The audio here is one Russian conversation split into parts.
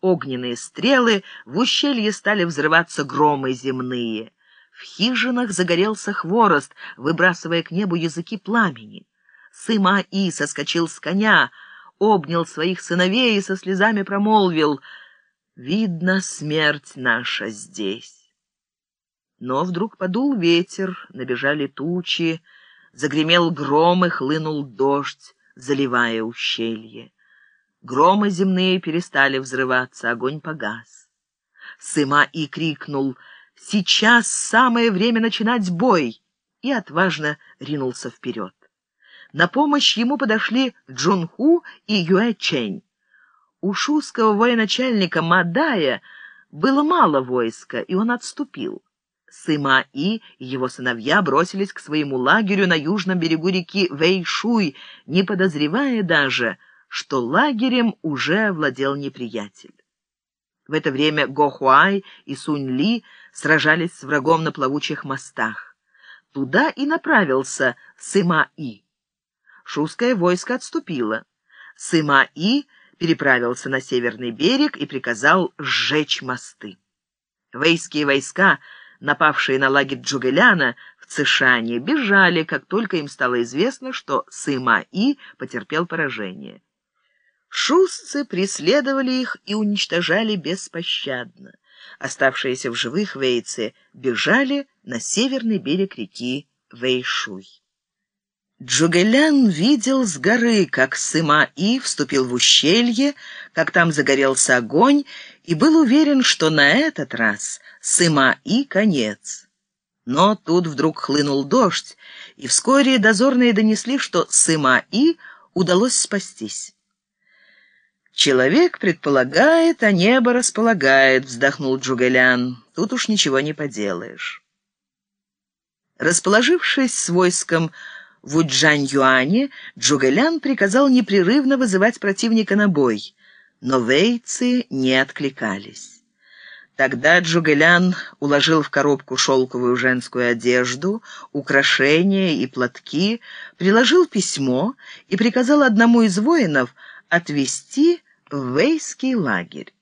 огненные стрелы, в ущелье стали взрываться громы земные. В хижинах загорелся хворост, выбрасывая к небу языки пламени. Сыма-И соскочил с коня, обнял своих сыновей и со слезами промолвил «Видно, смерть наша здесь». Но вдруг подул ветер, набежали тучи, загремел гром и хлынул дождь, заливая ущелье. Громы земные перестали взрываться, огонь погас. Сыма-И крикнул «Сейчас самое время начинать бой!» и отважно ринулся вперед. На помощь ему подошли Джунху и Юэ-Чэнь. У шуского военачальника Мадая было мало войска, и он отступил. Сыма И и его сыновья бросились к своему лагерю на южном берегу реки Вэйшуй, не подозревая даже, что лагерем уже владел неприятель. В это время Гохуай и Сунь Ли сражались с врагом на плавучих мостах. Туда и направился Сыма И. Шуское войско отступило. Сыма-И переправился на северный берег и приказал сжечь мосты. Вейские войска, напавшие на лагерь Джугеляна в Цишане, бежали, как только им стало известно, что Сыма-И потерпел поражение. Шустцы преследовали их и уничтожали беспощадно. Оставшиеся в живых вейцы бежали на северный берег реки Вейшуй. Джугелян видел с горы, как Сыма-И вступил в ущелье, как там загорелся огонь, и был уверен, что на этот раз Сыма-И конец. Но тут вдруг хлынул дождь, и вскоре дозорные донесли, что Сыма-И удалось спастись. «Человек предполагает, а небо располагает», — вздохнул Джугелян. «Тут уж ничего не поделаешь». Расположившись с войском, в Уджань-Юане Джугэлян приказал непрерывно вызывать противника на бой, но вейцы не откликались. Тогда Джугэлян уложил в коробку шелковую женскую одежду, украшения и платки, приложил письмо и приказал одному из воинов отвезти в вейский лагерь.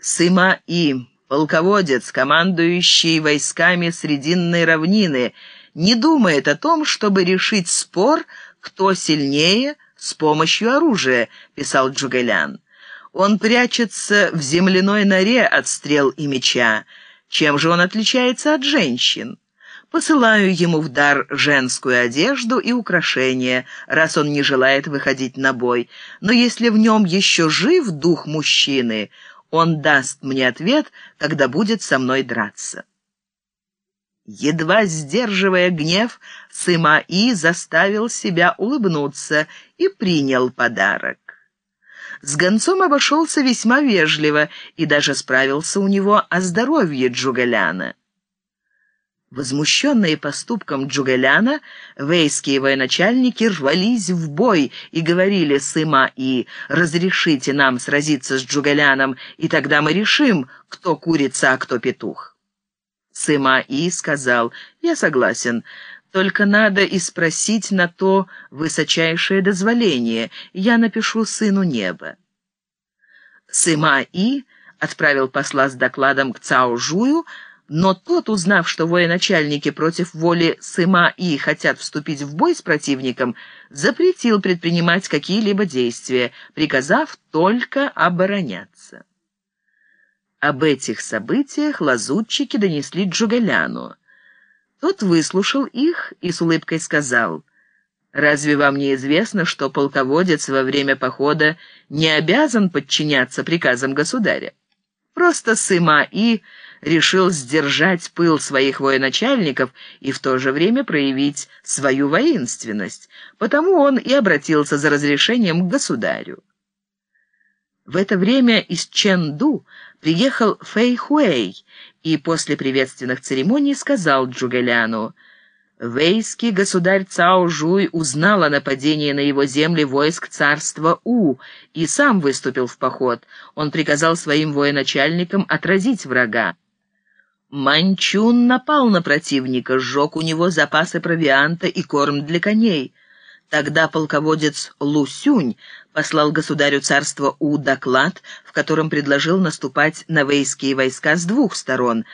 Сыма-И, полководец, командующий войсками Срединной равнины, не думает о том, чтобы решить спор, кто сильнее, с помощью оружия, писал Джугелян. Он прячется в земляной норе от стрел и меча. Чем же он отличается от женщин? Посылаю ему в дар женскую одежду и украшения, раз он не желает выходить на бой. Но если в нем еще жив дух мужчины, он даст мне ответ, когда будет со мной драться. Едва сдерживая гнев, Сыма-И заставил себя улыбнуться и принял подарок. С гонцом обошелся весьма вежливо и даже справился у него о здоровье Джугаляна. Возмущенные поступком Джугаляна, вейские военачальники рвались в бой и говорили Сыма-И, «Разрешите нам сразиться с Джугаляном, и тогда мы решим, кто курица, а кто петух». Сыма-И сказал, «Я согласен, только надо и спросить на то высочайшее дозволение. Я напишу сыну неба». Сыма-И отправил посла с докладом к Цао-Жую, но тот, узнав, что военачальники против воли Сыма-И хотят вступить в бой с противником, запретил предпринимать какие-либо действия, приказав только обороняться. Об этих событиях лазутчики донесли Джугаляну. Тот выслушал их и с улыбкой сказал, «Разве вам не известно, что полководец во время похода не обязан подчиняться приказам государя? Просто Сыма-И решил сдержать пыл своих военачальников и в то же время проявить свою воинственность, потому он и обратился за разрешением к государю. В это время из Чэнду приехал Фэй Хуэй и после приветственных церемоний сказал Джугеляну, «Вейский государь Цао Жуй узнал о нападении на его земли войск царства У и сам выступил в поход. Он приказал своим военачальникам отразить врага. Манчун напал на противника, сжег у него запасы провианта и корм для коней. Тогда полководец Лусюнь послал государю царства У доклад, в котором предложил наступать на вейские войска с двух сторон,